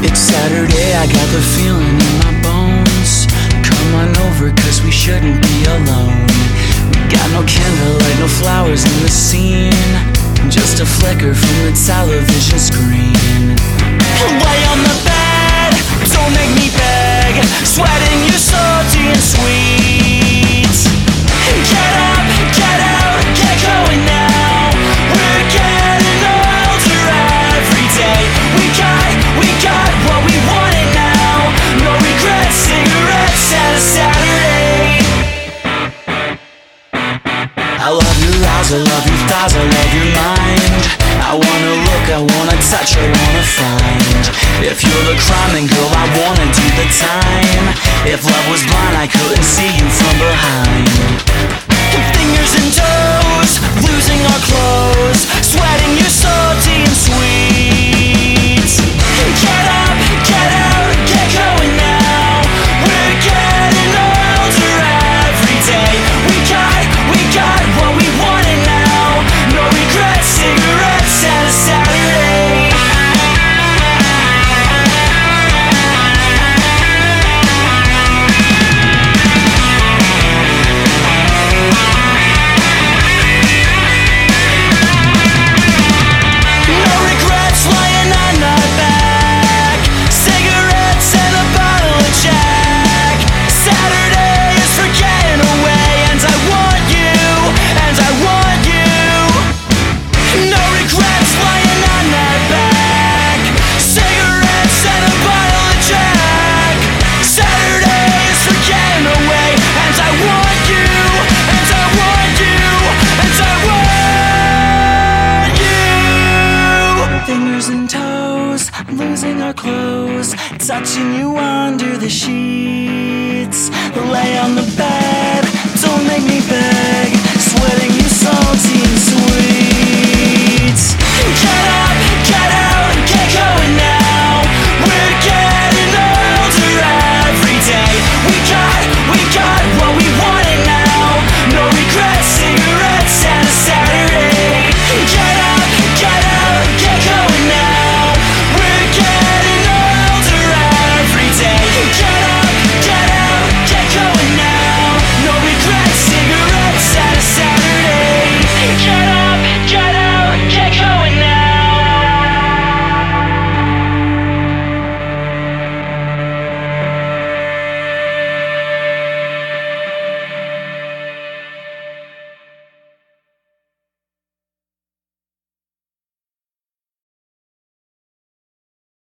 It's Saturday, I got the feeling in my bones. Come on over, cause we shouldn't be alone. We got no candlelight, no flowers in the scene. Just a flicker from the television screen. Lay on the bed, don't make me I wanna touch, I wanna find If you're the crime, then girl, I wanna do the time. If love was blind, I could losing our clothes, touching you under the sheets, lay on the bed.